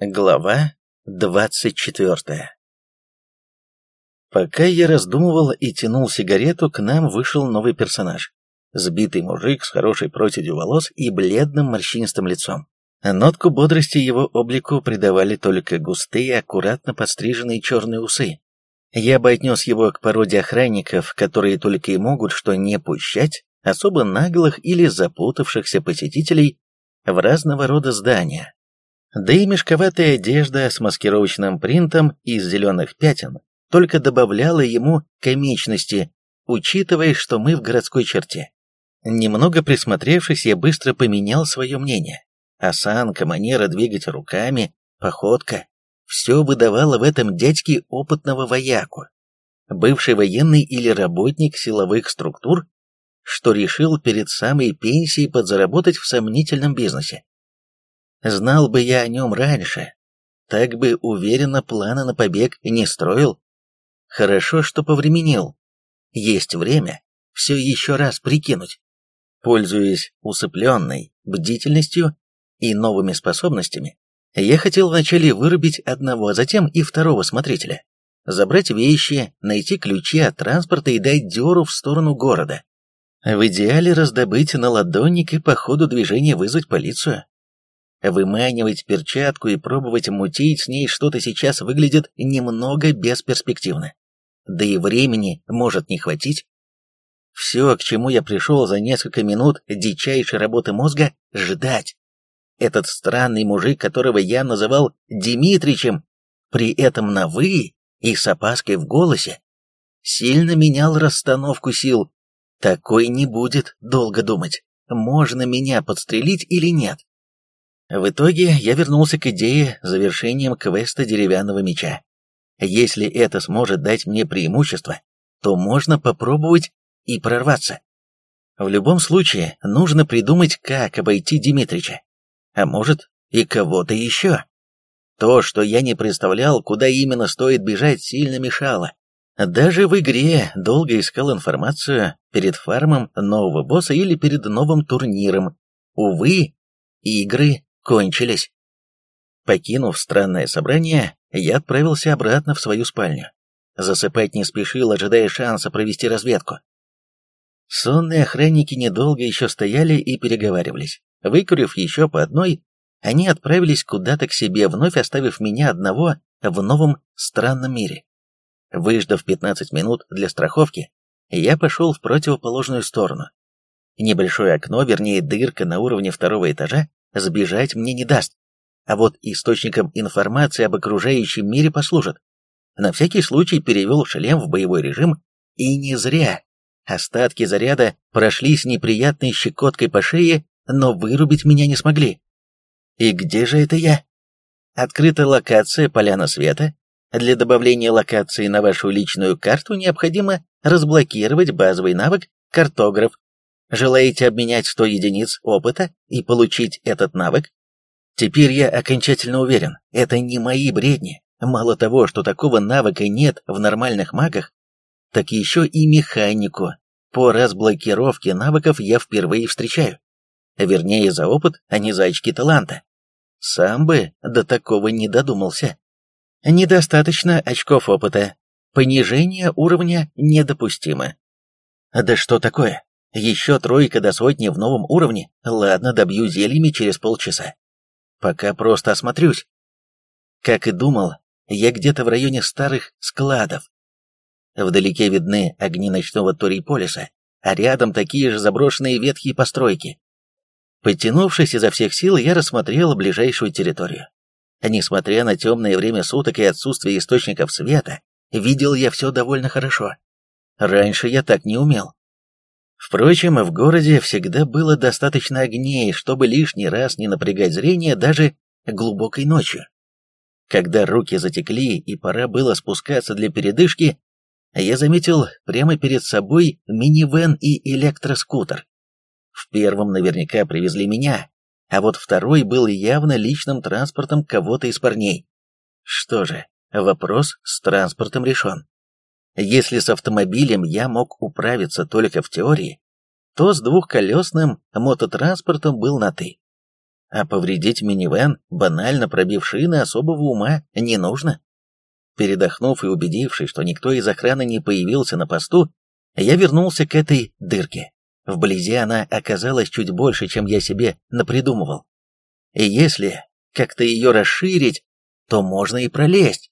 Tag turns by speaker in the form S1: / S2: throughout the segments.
S1: Глава двадцать четвертая Пока я раздумывал и тянул сигарету, к нам вышел новый персонаж. Сбитый мужик с хорошей проседью волос и бледным морщинистым лицом. Нотку бодрости его облику придавали только густые, аккуратно подстриженные черные усы. Я бы отнес его к породе охранников, которые только и могут что не пущать особо наглых или запутавшихся посетителей в разного рода здания, да и мешковатая одежда с маскировочным принтом из зеленых пятен только добавляла ему комичности, учитывая, что мы в городской черте. Немного присмотревшись, я быстро поменял свое мнение. Осанка, манера двигать руками, походка — все выдавало в этом дядьке опытного вояку. Бывший военный или работник силовых структур, что решил перед самой пенсией подзаработать в сомнительном бизнесе. Знал бы я о нем раньше, так бы уверенно планы на побег не строил. Хорошо, что повременил. Есть время все еще раз прикинуть. Пользуясь усыпленной бдительностью и новыми способностями, я хотел вначале вырубить одного, а затем и второго смотрителя. Забрать вещи, найти ключи от транспорта и дать дёру в сторону города. В идеале раздобыть на ладонник и по ходу движения вызвать полицию. Выманивать перчатку и пробовать мутить с ней что-то сейчас выглядит немного бесперспективно. Да и времени может не хватить. Все, к чему я пришел за несколько минут дичайшей работы мозга, ждать. Этот странный мужик, которого я называл Димитричем, при этом на «вы» и с опаской в голосе, сильно менял расстановку сил. Такой не будет долго думать, можно меня подстрелить или нет. В итоге я вернулся к идее завершением квеста деревянного меча. Если это сможет дать мне преимущество, то можно попробовать и прорваться. В любом случае, нужно придумать, как обойти Димитрича. А может, и кого-то еще. То, что я не представлял, куда именно стоит бежать, сильно мешало. Даже в игре долго искал информацию перед фармом нового босса или перед новым турниром. Увы, игры кончились. Покинув странное собрание, я отправился обратно в свою спальню. Засыпать не спешил, ожидая шанса провести разведку. Сонные охранники недолго еще стояли и переговаривались. Выкурив еще по одной, они отправились куда-то к себе, вновь оставив меня одного в новом странном мире. Выждав 15 минут для страховки, я пошел в противоположную сторону. Небольшое окно, вернее дырка на уровне второго этажа, сбежать мне не даст, а вот источником информации об окружающем мире послужит. На всякий случай перевел шлем в боевой режим, и не зря. Остатки заряда прошлись неприятной щекоткой по шее, но вырубить меня не смогли. И где же это я? Открыта локация «Поляна света». Для добавления локации на вашу личную карту необходимо разблокировать базовый навык «Картограф» Желаете обменять 100 единиц опыта и получить этот навык? Теперь я окончательно уверен, это не мои бредни. Мало того, что такого навыка нет в нормальных магах, так еще и механику по разблокировке навыков я впервые встречаю. Вернее, за опыт, а не за очки таланта. Сам бы до такого не додумался. Недостаточно очков опыта. Понижение уровня недопустимо. Да что такое? Еще тройка до сотни в новом уровне. Ладно, добью зельями через полчаса. Пока просто осмотрюсь. Как и думал, я где-то в районе старых складов. Вдалеке видны огни ночного Ториполиса, а рядом такие же заброшенные ветхие постройки. Подтянувшись изо всех сил, я рассмотрел ближайшую территорию. Несмотря на темное время суток и отсутствие источников света, видел я все довольно хорошо. Раньше я так не умел. Впрочем, в городе всегда было достаточно огней, чтобы лишний раз не напрягать зрение даже глубокой ночью. Когда руки затекли и пора было спускаться для передышки, я заметил прямо перед собой минивэн и электроскутер. В первом наверняка привезли меня, а вот второй был явно личным транспортом кого-то из парней. Что же, вопрос с транспортом решен. Если с автомобилем я мог управиться только в теории, то с двухколесным мототранспортом был на «ты». а повредить минивэн, банально пробив шины, особого ума не нужно. Передохнув и убедившись, что никто из охраны не появился на посту, я вернулся к этой дырке. Вблизи она оказалась чуть больше, чем я себе напридумывал. И если как-то ее расширить, то можно и пролезть.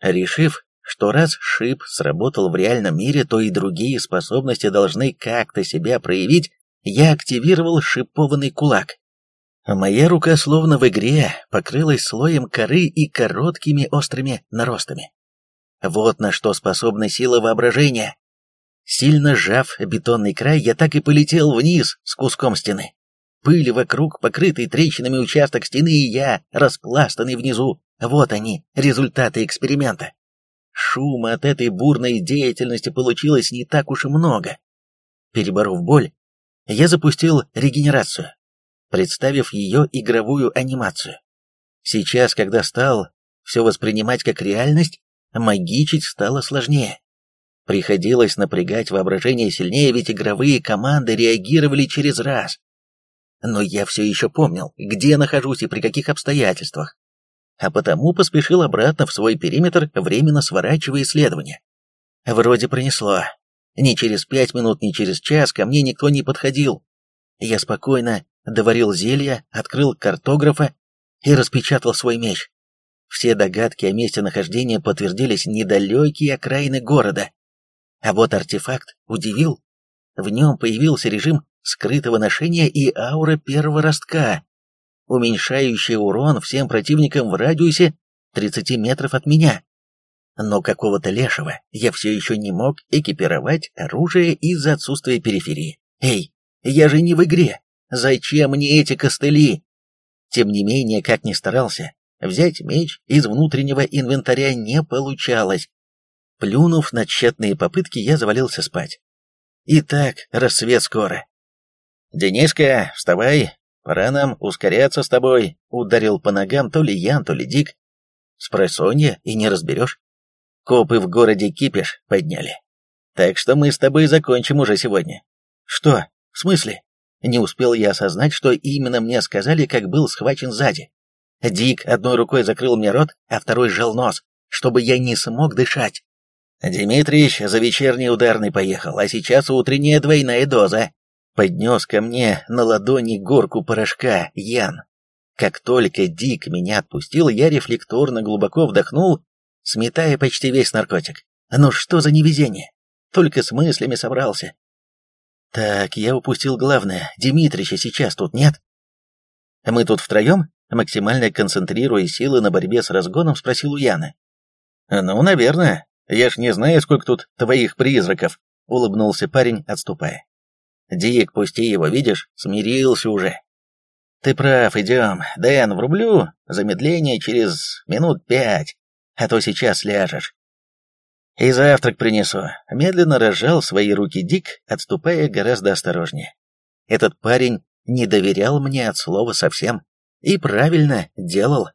S1: Решив, что раз шип сработал в реальном мире, то и другие способности должны как-то себя проявить, я активировал шипованный кулак. Моя рука, словно в игре, покрылась слоем коры и короткими острыми наростами. Вот на что способна сила воображения. Сильно сжав бетонный край, я так и полетел вниз с куском стены. Пыль вокруг, покрытый трещинами участок стены, и я, распластанный внизу. Вот они, результаты эксперимента. Шума от этой бурной деятельности получилось не так уж и много. Переборов боль, я запустил регенерацию, представив ее игровую анимацию. Сейчас, когда стал все воспринимать как реальность, магичить стало сложнее. Приходилось напрягать воображение сильнее, ведь игровые команды реагировали через раз. Но я все еще помнил, где нахожусь и при каких обстоятельствах. А потому поспешил обратно в свой периметр, временно сворачивая исследование. Вроде пронесло. Ни через пять минут, ни через час ко мне никто не подходил. Я спокойно доварил зелье, открыл картографа и распечатал свой меч. Все догадки о месте нахождения подтвердились недалекие окраины города. А вот артефакт удивил. В нем появился режим скрытого ношения и аура первого ростка, уменьшающая урон всем противникам в радиусе 30 метров от меня. Но какого-то лешего я все еще не мог экипировать оружие из-за отсутствия периферии. Эй, я же не в игре. Зачем мне эти костыли? Тем не менее, как ни старался, взять меч из внутреннего инвентаря не получалось. Плюнув на тщетные попытки, я завалился спать. Итак, рассвет скоро. «Дениска, вставай, пора нам ускоряться с тобой», — ударил по ногам то ли Ян, то ли Дик. Спросонья и не разберешь. Копы в городе кипиш подняли. Так что мы с тобой закончим уже сегодня. Что? В смысле? Не успел я осознать, что именно мне сказали, как был схвачен сзади. Дик одной рукой закрыл мне рот, а второй сжал нос, чтобы я не смог дышать. «Дмитрич за вечерний ударный поехал, а сейчас утренняя двойная доза». Поднес ко мне на ладони горку порошка Ян. Как только Дик меня отпустил, я рефлекторно глубоко вдохнул, сметая почти весь наркотик. Ну что за невезение? Только с мыслями собрался. Так, я упустил главное. Дмитрича сейчас тут нет. Мы тут втроем, максимально концентрируя силы на борьбе с разгоном, спросил у Яны. Ну, наверное. Я ж не знаю, сколько тут твоих призраков, улыбнулся парень, отступая. Дик, пусти его, видишь, смирился уже. Ты прав, идем. Дэн, врублю замедление через минут пять, а то сейчас ляжешь. И завтрак принесу. Медленно разжал свои руки Дик, отступая гораздо осторожнее. Этот парень не доверял мне от слова совсем. И правильно делал.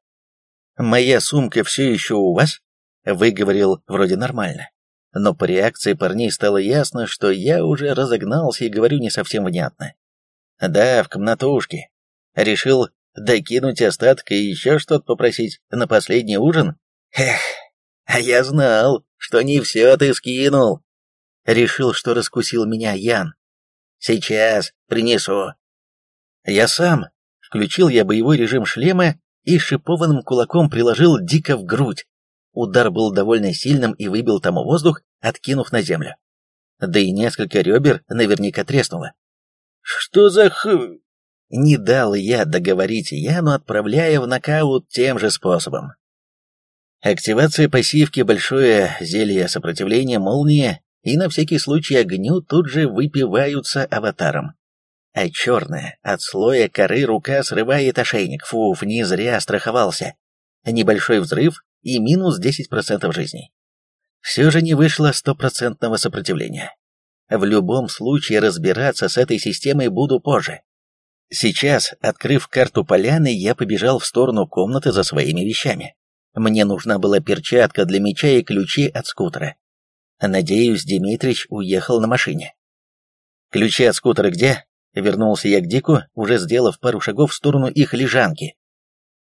S1: «Моя сумка все еще у вас?» Выговорил вроде нормально. Но по реакции парней стало ясно, что я уже разогнался и говорю не совсем внятно. Да, в комнатушке. Решил докинуть остатка и еще что-то попросить на последний ужин? Эх, а я знал, что не все ты скинул. Решил, что раскусил меня Ян. Сейчас принесу. Я сам. Включил я боевой режим шлема и шипованным кулаком приложил дико в грудь. Удар был довольно сильным и выбил тому воздух, откинув на землю. Да и несколько ребер наверняка треснуло. «Что за х...» Не дал я договорить Яну, отправляя в нокаут тем же способом. Активация пассивки «Большое зелье сопротивления молнии» и на всякий случай огню тут же выпиваются аватаром. А черная, от слоя коры рука срывает ошейник. Фуф, не зря страховался. Небольшой взрыв, и минус 10% жизней. Все же не вышло стопроцентного сопротивления. В любом случае разбираться с этой системой буду позже. Сейчас, открыв карту поляны, я побежал в сторону комнаты за своими вещами. Мне нужна была перчатка для меча и ключи от скутера. Надеюсь, Дмитрич уехал на машине. «Ключи от скутера где?» Вернулся я к Дику, уже сделав пару шагов в сторону их лежанки.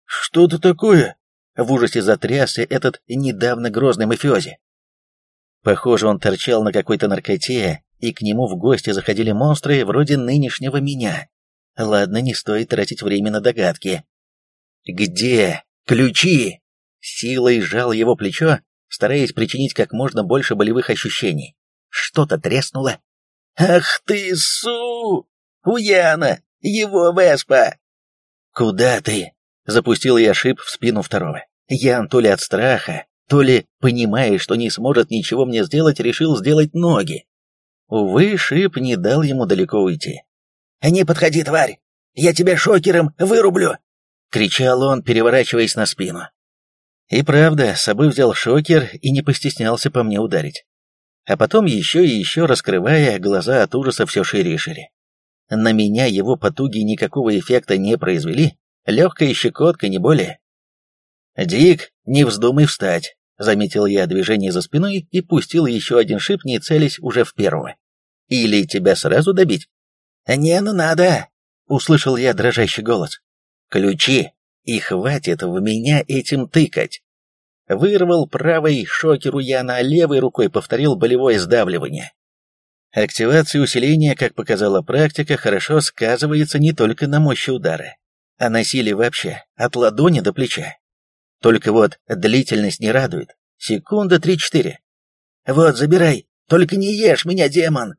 S2: «Что-то такое?»
S1: В ужасе затрясся этот недавно грозный мафиози. Похоже, он торчал на какой-то наркоте, и к нему в гости заходили монстры вроде нынешнего меня. Ладно, не стоит тратить время на догадки. «Где? Ключи!» Силой сжал его плечо, стараясь причинить как можно больше болевых ощущений. Что-то треснуло.
S2: «Ах ты, су! Уяна! Его Веспа!»
S1: «Куда ты?» Запустил я шип в спину второго. Ян то ли от страха, то ли, понимая, что не сможет ничего мне сделать, решил сделать ноги. Увы, шип не дал ему далеко уйти.
S2: «Не подходи, тварь! Я тебя шокером вырублю!»
S1: — кричал он, переворачиваясь на спину. И правда, с собой взял шокер и не постеснялся по мне ударить. А потом еще и еще раскрывая глаза от ужаса все шире и шире. На меня его потуги никакого эффекта не произвели, легкая щекотка, не более. «Дик, не вздумай встать», — заметил я движение за спиной и пустил еще один шип, не целясь уже в первого. «Или тебя сразу добить?»
S2: «Не, ну надо», —
S1: услышал я дрожащий голос. «Ключи, и хватит в меня этим тыкать». Вырвал правой шокеру Яна, а левой рукой повторил болевое сдавливание. Активация усиления, как показала практика, хорошо сказывается не только на мощи удара, а на силе вообще, от ладони до плеча. Только вот длительность не радует. Секунда три-четыре.
S2: «Вот, забирай, только не ешь меня, демон!»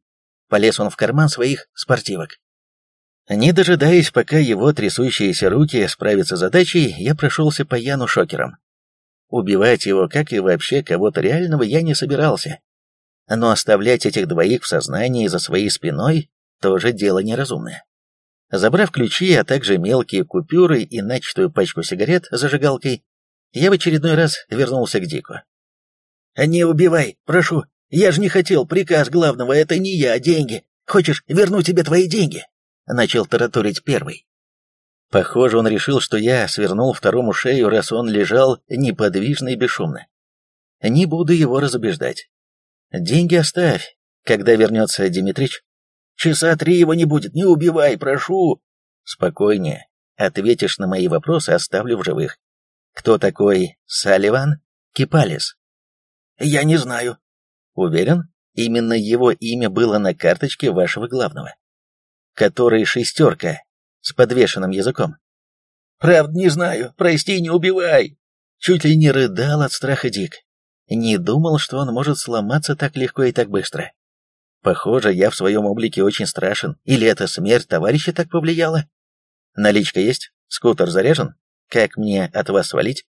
S1: Полез он в карман своих спортивок. Не дожидаясь, пока его трясущиеся руки справятся с задачей, я прошелся по Яну шокером. Убивать его, как и вообще кого-то реального, я не собирался. Но оставлять этих двоих в сознании за своей спиной тоже дело неразумное. Забрав ключи, а также мелкие купюры и начатую пачку сигарет зажигалкой, я в очередной раз вернулся к Дику.
S2: «Не убивай, прошу, я же не хотел, приказ главного, это не я, а деньги. Хочешь, верну тебе твои деньги?» Начал тараторить первый.
S1: Похоже, он решил, что я свернул второму шею, раз он лежал неподвижно и бесшумно. Не буду его разубеждать. Деньги оставь, когда вернется Димитрич.
S2: Часа три его не будет, не убивай, прошу.
S1: Спокойнее. Ответишь на мои вопросы, оставлю в живых. Кто такой Салливан Кипалис?
S2: Я не знаю.
S1: Уверен, именно его имя было на карточке вашего главного. Который шестерка, с подвешенным языком.
S2: Правда, не знаю, прости, не убивай.
S1: Чуть ли не рыдал от страха Дик. Не думал, что он может сломаться так легко и так быстро. Похоже, я в своем облике очень страшен. Или это смерть товарища так повлияла? Наличка есть? Скутер заряжен? Как мне от вас свалить?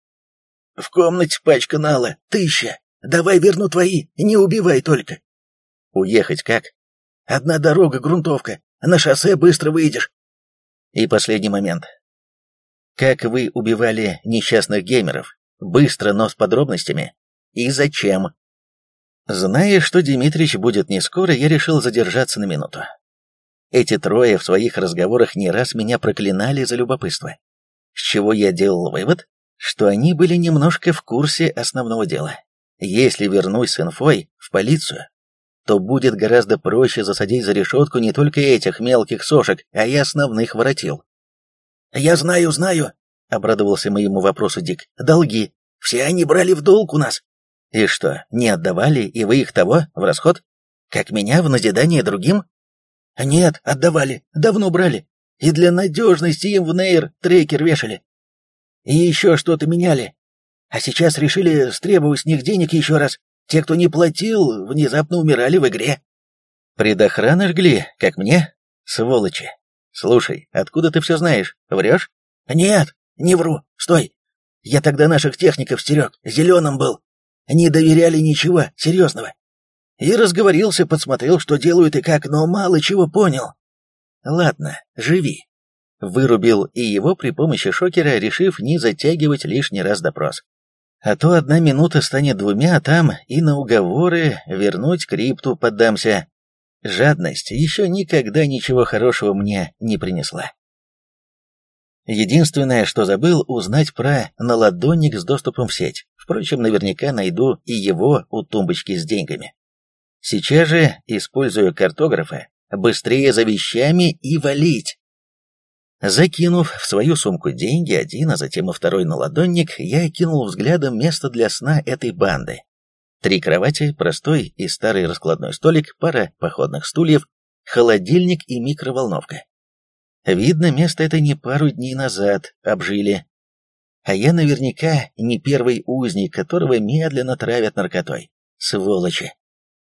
S2: В комнате пачка нала, тысяча. Давай верну твои, не убивай только.
S1: Уехать как?
S2: Одна дорога, грунтовка. На шоссе быстро выйдешь.
S1: И последний момент. Как вы убивали несчастных геймеров? Быстро, но с подробностями. И зачем? Зная, что Дмитрич будет не скоро, я решил задержаться на минуту. Эти трое в своих разговорах не раз меня проклинали за любопытство. С чего я делал вывод, что они были немножко в курсе основного дела. Если вернусь с инфой в полицию, то будет гораздо проще засадить за решетку не только этих мелких сошек, а и основных воротил.
S2: «Я знаю, знаю», — обрадовался моему вопросу Дик. «Долги. Все они брали в долг у нас».
S1: «И что, не отдавали, и вы их того, в расход? Как меня, в назидание другим?»
S2: «Нет, отдавали. Давно брали. И для надежности им в нейр трекер вешали. И еще что-то меняли. А сейчас решили стребовать с них денег еще раз. Те, кто не платил, внезапно умирали в игре.
S1: Предохраны жгли, как мне? Сволочи. Слушай, откуда ты все знаешь? Врешь?
S2: Нет, не вру. Стой. Я тогда наших техников стерег, зеленым был. Не доверяли ничего серьезного. И разговорился, подсмотрел, что делают и как, но мало чего понял.
S1: Ладно, живи. Вырубил и его при помощи шокера, решив не затягивать лишний раз допрос. А то одна минута станет двумя, а там и на уговоры вернуть крипту поддамся. Жадность еще никогда ничего хорошего мне не принесла. Единственное, что забыл, узнать про наладонник с доступом в сеть. Впрочем, наверняка найду и его у тумбочки с деньгами. Сейчас же, используя картографа, Быстрее за вещами и валить. Закинув в свою сумку деньги, один, а затем и второй на ладонник, я окинул взглядом место для сна этой банды. Три кровати, простой и старый раскладной столик, пара походных стульев, холодильник и микроволновка. Видно, место это не пару дней назад обжили. А я наверняка не первый узник, которого медленно травят наркотой. Сволочи.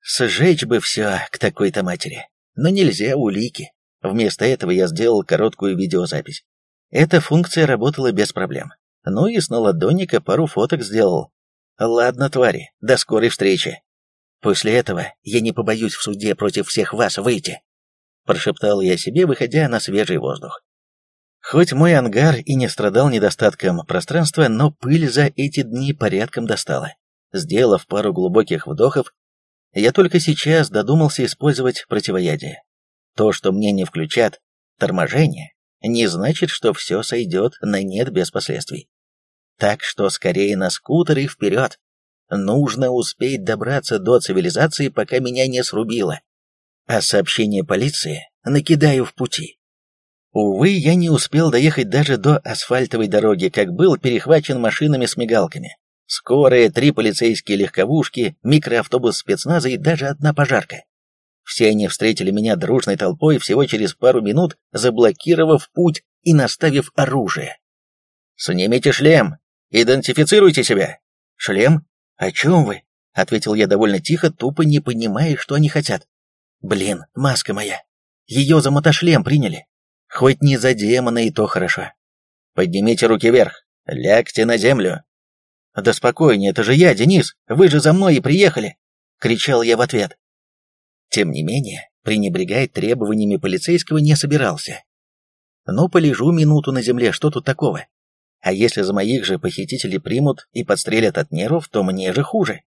S1: Сжечь бы все к такой-то матери. Но нельзя улики. Вместо этого я сделал короткую видеозапись. Эта функция работала без проблем. Ну и с наладонника пару фоток сделал. Ладно, твари, до скорой встречи. После этого я не побоюсь в суде против всех вас выйти. Прошептал я себе, выходя на свежий воздух. Хоть мой ангар и не страдал недостатком пространства, но пыль за эти дни порядком достала. Сделав пару глубоких вдохов, я только сейчас додумался использовать противоядие. То, что мне не включат торможение, не значит, что все сойдет на нет без последствий. Так что скорее на скутер и вперед. Нужно успеть добраться до цивилизации, пока меня не срубило. А сообщение полиции накидаю в пути. Увы, я не успел доехать даже до асфальтовой дороги, как был перехвачен машинами с мигалками. Скорые, три полицейские легковушки, микроавтобус спецназа и даже одна пожарка. Все они встретили меня дружной толпой всего через пару минут, заблокировав путь и наставив оружие. «Снимите шлем! Идентифицируйте себя!» «Шлем? О чем вы?» — ответил я довольно тихо, тупо не понимая, что они хотят. «Блин, маска моя! Ее за мотошлем приняли! Хоть не за демона, и то хорошо!» «Поднимите руки вверх! Лягте на землю!» «Да спокойнее, это же я, Денис! Вы же за мной и приехали!» — кричал я в ответ. Тем не менее, пренебрегать требованиями полицейского не собирался. Ну, полежу минуту на земле, что тут такого? А если за моих же похитителей примут и подстрелят от нервов, то мне же хуже.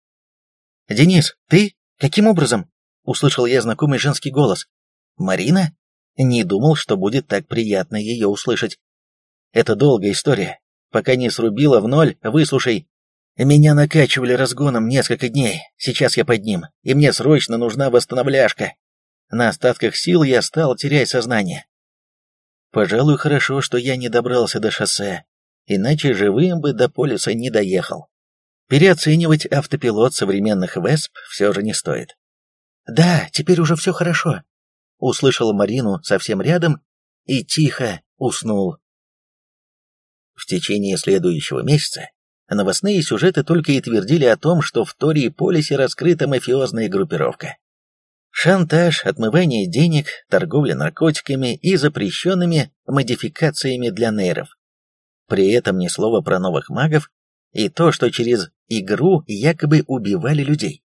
S1: «Денис, ты? Каким образом?» — услышал я знакомый женский голос. «Марина?» Не думал, что будет так приятно ее услышать. «Это долгая история. Пока не срубила в ноль, выслушай. Меня накачивали разгоном несколько дней, сейчас я под ним, и мне срочно нужна восстановляшка. На остатках сил я стал терять сознание. Пожалуй, хорошо, что я не добрался до шоссе, иначе живым бы до полюса не доехал. Переоценивать автопилот современных ВЭСП все же не стоит. «Да, теперь уже все хорошо», — услышал Марину совсем рядом и тихо уснул. В течение следующего месяца Новостные сюжеты только и твердили о том, что в Тории Полисе раскрыта мафиозная группировка. Шантаж, отмывание денег, торговля наркотиками и запрещенными модификациями для нейров. При этом ни слова про новых магов и то, что через игру якобы убивали людей.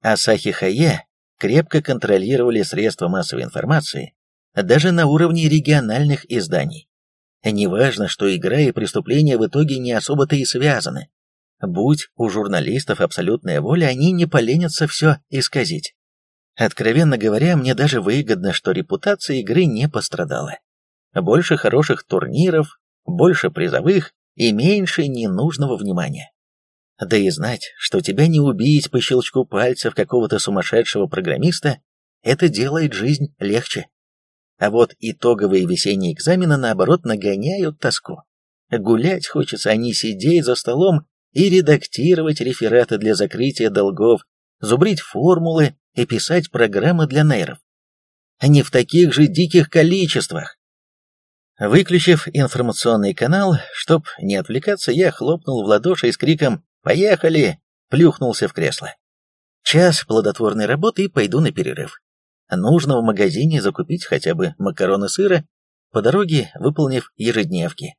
S1: Асахи Хае крепко контролировали средства массовой информации, даже на уровне региональных изданий. Неважно, что игра и преступление в итоге не особо-то и связаны. Будь у журналистов абсолютная воля, они не поленятся все исказить. Откровенно говоря, мне даже выгодно, что репутация игры не пострадала. Больше хороших турниров, больше призовых и меньше ненужного внимания. Да и знать, что тебя не убить по щелчку пальцев какого-то сумасшедшего программиста, это делает жизнь легче. А вот итоговые весенние экзамены, наоборот, нагоняют тоску. Гулять хочется, а не сидеть за столом и редактировать рефераты для закрытия долгов, зубрить формулы и писать программы для нейров. Не в таких же диких количествах. Выключив информационный канал, чтоб не отвлекаться, я хлопнул в ладоши с криком «Поехали!» плюхнулся в кресло. Час плодотворной работы и пойду на перерыв. Нужно в магазине закупить хотя бы макароны сыра, по дороге выполнив ежедневки.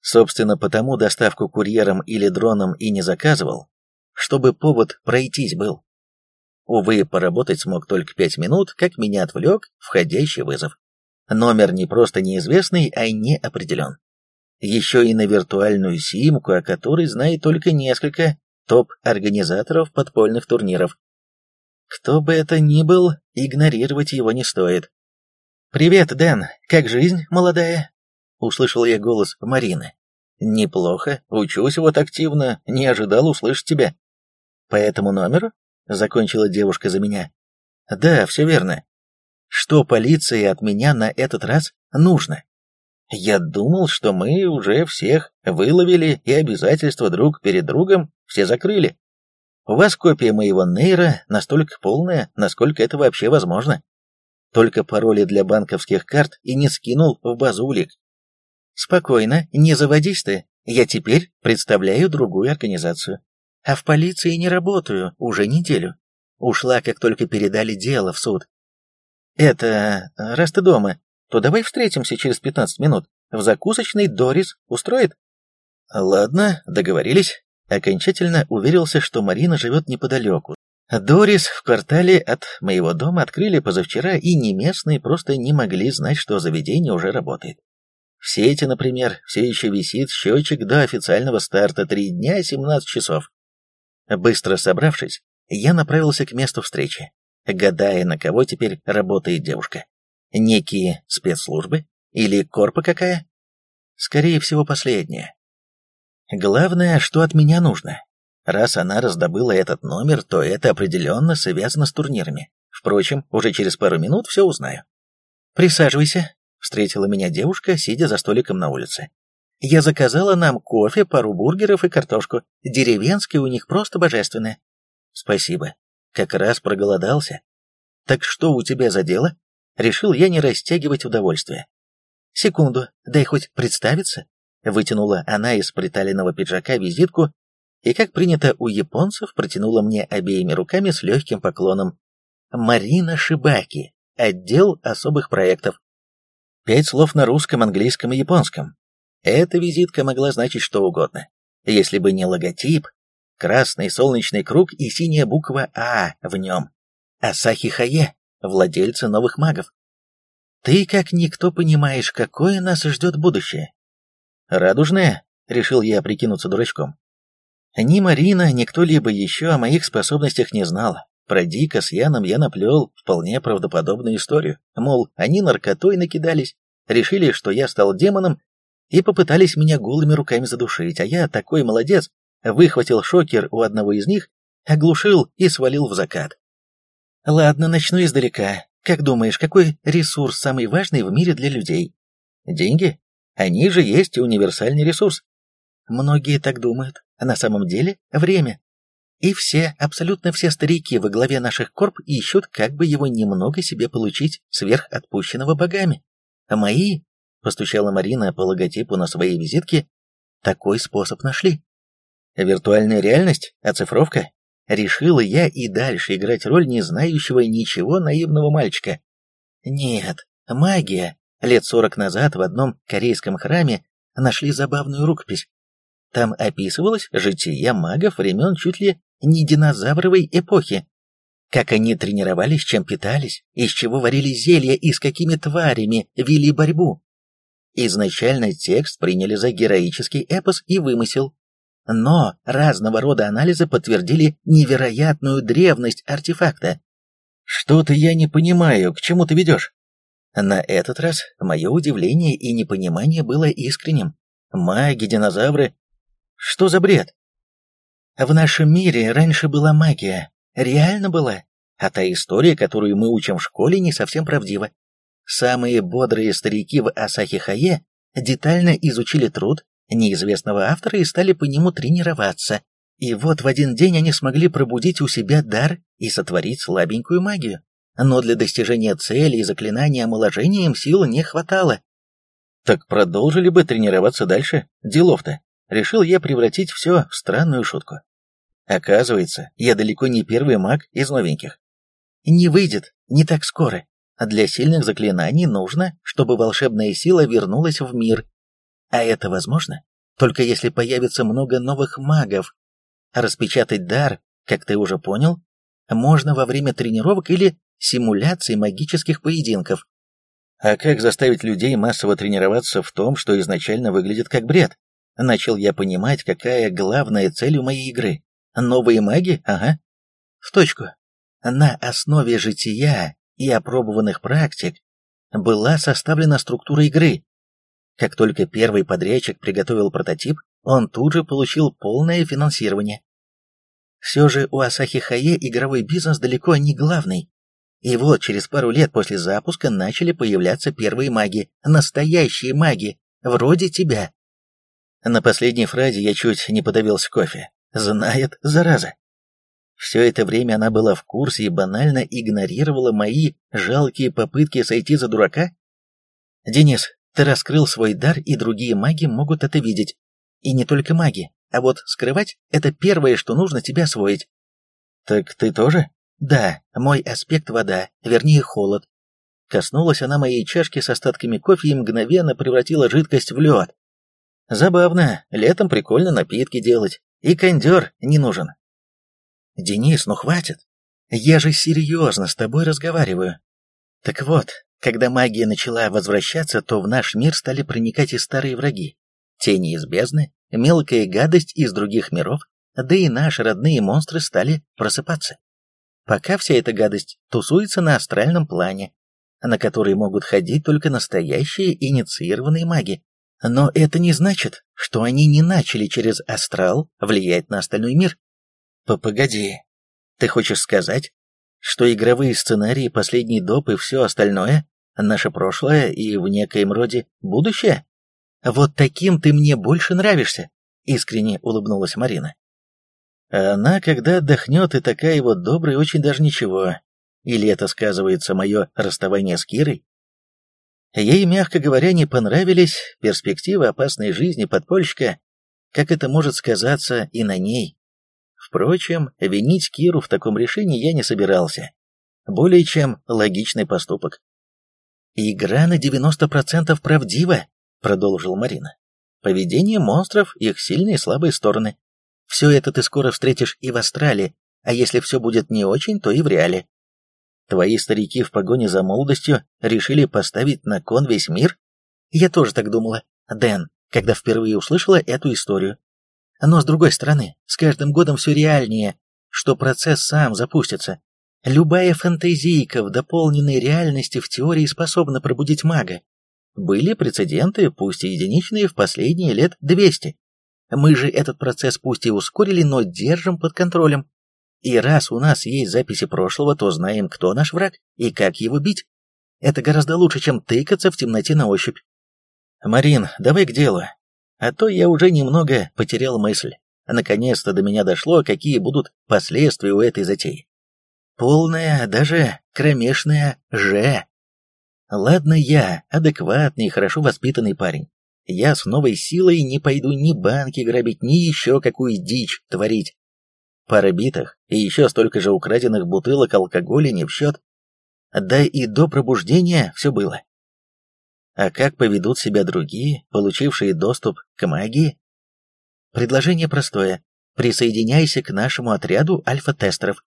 S1: Собственно, потому доставку курьером или дроном и не заказывал, чтобы повод пройтись был. Увы, поработать смог только пять минут, как меня отвлек входящий вызов. Номер не просто неизвестный, а не определен. Еще и на виртуальную симку, о которой знает только несколько топ-организаторов подпольных турниров. Кто бы это ни был, игнорировать его не стоит. «Привет, Дэн, как жизнь, молодая?» Услышал я голос Марины. «Неплохо, учусь вот активно, не ожидал услышать тебя». «По этому номеру?» — закончила девушка за меня. «Да, все верно. Что полиции от меня на этот раз нужно? Я думал, что мы уже всех выловили и обязательства друг перед другом все закрыли. У вас копия моего нейра настолько полная, насколько это вообще возможно. Только пароли для банковских карт и не скинул в базу улик. Спокойно, не заводись ты. Я теперь представляю другую организацию. А в полиции не работаю уже неделю. Ушла, как только передали дело в суд. Это, раз ты дома, то давай встретимся через 15 минут. В закусочной Дорис устроит? Ладно, договорились. Окончательно уверился, что Марина живет неподалеку. Дорис в квартале от моего дома открыли позавчера, и не местные просто не могли знать, что заведение уже работает. В сети, например, все еще висит счетчик до официального старта 3 дня 17 часов. Быстро собравшись, я направился к месту встречи, гадая, на кого теперь работает девушка. Некие спецслужбы? Или корпа какая? Скорее всего, последняя. Главное, что от меня нужно. Раз она раздобыла этот номер, то это определенно связано с турнирами. Впрочем, уже через пару минут все узнаю. «Присаживайся», — встретила меня девушка, сидя за столиком на улице. «Я заказала нам кофе, пару бургеров и картошку. Деревенские у них просто божественные». «Спасибо. Как раз проголодался. Так что у тебя за дело?» Решил я не растягивать удовольствие. «Секунду, дай хоть представиться». Вытянула она из приталенного пиджака визитку и, как принято у японцев, протянула мне обеими руками с легким поклоном. «Марина Шибаки. Отдел особых проектов». Пять слов на русском, английском и японском. Эта визитка могла значить что угодно. Если бы не логотип, красный солнечный круг и синяя буква «А» в нем. Асахи Хае, владельцы новых магов. Ты, как никто, понимаешь, какое нас ждет будущее. Радужное, решил я прикинуться дурачком. Ни Марина, ни кто-либо еще о моих способностях не знал. Про Дика с Яном я наплел вполне правдоподобную историю. Мол, они наркотой накидались, решили, что я стал демоном, и попытались меня голыми руками задушить, а я, такой молодец, выхватил шокер у одного из них, оглушил и свалил в закат. Ладно, начну издалека. Как думаешь, какой ресурс самый важный в мире для людей? Деньги? Они же есть универсальный ресурс. Многие так думают, а на самом деле время. И все, абсолютно все старики во главе наших корп ищут, как бы его немного себе получить сверх отпущенного богами. А мои, постучала Марина по логотипу на своей визитке, такой способ нашли. Виртуальная реальность? Оцифровка? Решила я и дальше играть роль не знающего ничего наивного мальчика. Нет, магия. Лет сорок назад в одном корейском храме нашли забавную рукопись. Там описывалось житие магов времен чуть ли не динозавровой эпохи. Как они тренировались, чем питались, из чего варили зелья и с какими тварями вели борьбу. Изначально текст приняли за героический эпос и вымысел, но разного рода анализы подтвердили невероятную древность артефакта. «Что-то я не понимаю, к чему ты ведешь?» На этот раз мое удивление и непонимание было искренним. Маги, динозавры... Что за бред? В нашем мире раньше была магия. Реально была. А та история, которую мы учим в школе, не совсем правдива. Самые бодрые старики в Асахи-Хае детально изучили труд, неизвестного автора и стали по нему тренироваться. И вот в один день они смогли пробудить у себя дар и сотворить слабенькую магию. Но для достижения цели и заклинания омоложения им сил не хватало. Так продолжили бы тренироваться дальше, делов-то. Решил я превратить все в странную шутку. Оказывается, я далеко не первый маг из новеньких. Не выйдет, не так скоро. Для сильных заклинаний нужно, чтобы волшебная сила вернулась в мир а это возможно, только если появится много новых магов. Распечатать дар, как ты уже понял, можно во время тренировок или симуляции магических поединков. А как заставить людей массово тренироваться в том, что изначально выглядит как бред? Начал я понимать, какая главная цель у моей игры. Новые маги? Ага. В точку. На основе жития и опробованных практик была составлена структура игры, как только первый подрядчик приготовил прототип, он тут же получил полное финансирование. Все же у Асахи Хае игровой бизнес далеко не главный.
S2: И вот через пару лет после запуска начали появляться первые маги, настоящие маги, вроде тебя. На последней фразе я чуть не подавился кофе. Знает, зараза. Все это время она была в курсе и банально игнорировала мои жалкие попытки сойти за дурака? Денис, ты раскрыл свой дар, и другие маги могут это видеть. И не только маги, а вот скрывать — это первое, что нужно тебе освоить. Так ты тоже? Да, мой аспект вода, вернее холод. Коснулась она моей чашки с остатками кофе и мгновенно превратила жидкость в лед. Забавно, летом прикольно напитки делать, и кондер не нужен. Денис, ну хватит. Я же серьезно с тобой разговариваю. Так вот, когда магия начала возвращаться, то в наш мир стали проникать и старые враги. Тени из бездны, мелкая гадость из других миров, да и наши родные монстры стали просыпаться. Пока вся эта гадость тусуется на астральном плане, на который могут ходить только настоящие инициированные маги. Но это не значит, что они не начали через астрал влиять на остальной мир. Погоди, ты хочешь сказать, что игровые сценарии, последний доп и все остальное — наше прошлое и в некоем роде будущее? Вот таким ты мне больше нравишься, искренне улыбнулась Марина. Она, когда отдохнет, и такая вот добрая, очень даже ничего. Или это сказывается мое расставание с Кирой? Ей, мягко говоря, не понравились перспективы опасной жизни подпольщика, как это может сказаться и на ней. Впрочем, винить Киру в таком решении я не собирался. Более чем логичный поступок. «Игра на 90% правдива», — продолжил Марина. «Поведение монстров, их сильные и слабые стороны. Все это ты скоро встретишь и в Астрале, а если все будет не очень, то и в Реале. Твои старики в погоне за молодостью решили поставить на кон весь мир? Я тоже так думала, Дэн, когда впервые услышала эту историю. Но с другой стороны, с каждым годом все реальнее, что процесс сам запустится. Любая фантазийка в дополненной реальности в теории способна пробудить мага. Были прецеденты, пусть и единичные, в последние лет 200. Мы же этот процесс пусть и ускорили, но держим под контролем. И раз у нас есть записи прошлого, то знаем, кто наш враг и как его бить. Это гораздо лучше, чем тыкаться в темноте на ощупь. Марин, давай к делу. А то я уже немного потерял мысль. Наконец-то до меня дошло, какие будут последствия у этой затеи. Полная, даже кромешная «Ж». Ладно я, адекватный, хорошо воспитанный парень. Я с новой силой не пойду ни банки грабить, ни еще какую дичь творить. Пара битых и еще столько же украденных бутылок алкоголя не в счет. Да и до пробуждения все было. А как поведут себя другие, получившие доступ к магии? Предложение простое. Присоединяйся к нашему отряду альфа-тестеров.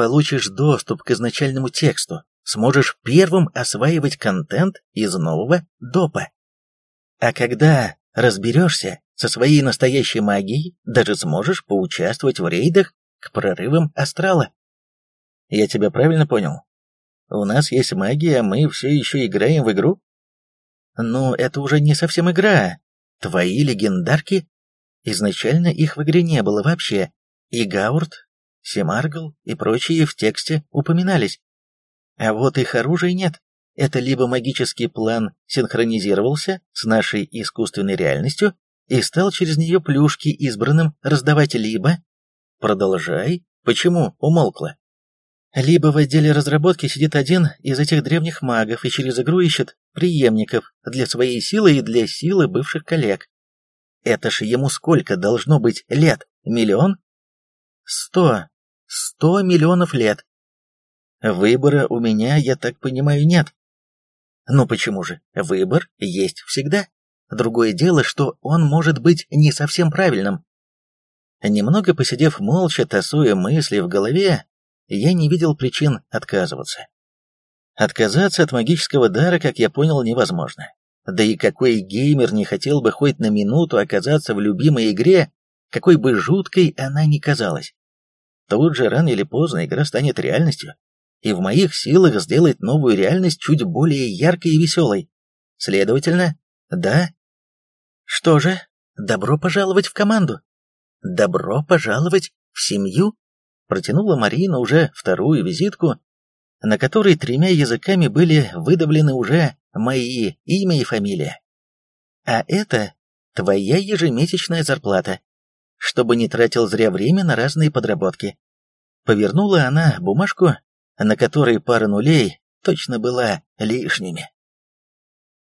S2: Получишь доступ к изначальному тексту, сможешь первым осваивать контент из нового допа. А когда разберешься со своей настоящей магией, даже сможешь поучаствовать в рейдах к прорывам астрала. Я тебя правильно понял? У нас есть магия, а мы все еще играем в игру? Ну, это уже не совсем игра. Твои легендарки? Изначально их в игре не было вообще. И Гаурт, Семаргл и прочие в тексте упоминались. А вот их оружия нет. Это либо магический план синхронизировался с нашей искусственной реальностью и стал через нее плюшки избранным раздавать, либо... Продолжай. Почему умолкла? Либо в отделе разработки сидит один из этих древних магов и через игру ищет преемников для своей силы и для силы бывших коллег. Это ж ему сколько должно быть лет? Миллион? Сто. Сто миллионов лет. Выбора у меня, я так понимаю, нет. Ну почему же? Выбор есть всегда. Другое дело, что он может быть не совсем правильным. Немного посидев молча, тасуя мысли в голове, я не видел причин отказываться. Отказаться от магического дара, как я понял, невозможно. Да и какой геймер не хотел бы хоть на минуту оказаться в любимой игре, какой бы жуткой она ни казалась. Тут же рано или поздно игра станет реальностью, и в моих силах сделать новую реальность чуть более яркой и веселой. Следовательно, да. Что же, добро пожаловать в команду. Добро пожаловать в семью протянула Марина уже вторую визитку,
S1: на которой тремя языками были выдавлены уже мои имя и фамилия. А это твоя ежемесячная зарплата, чтобы не тратил зря время на разные подработки. Повернула она бумажку, на которой пара нулей точно была лишними.